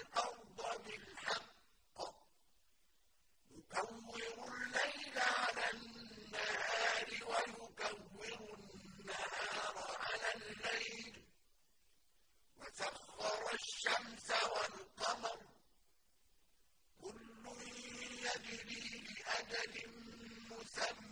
الأرض بالحق. يكور الليل على النهار ويكور النهار على الليل. وسخر الشمس والقمر. كل يجري لأجل مسمى.